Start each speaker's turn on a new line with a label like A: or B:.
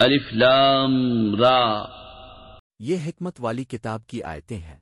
A: الف لام را۔
B: یہ حکمت والی کتاب کی آیتیں ہیں۔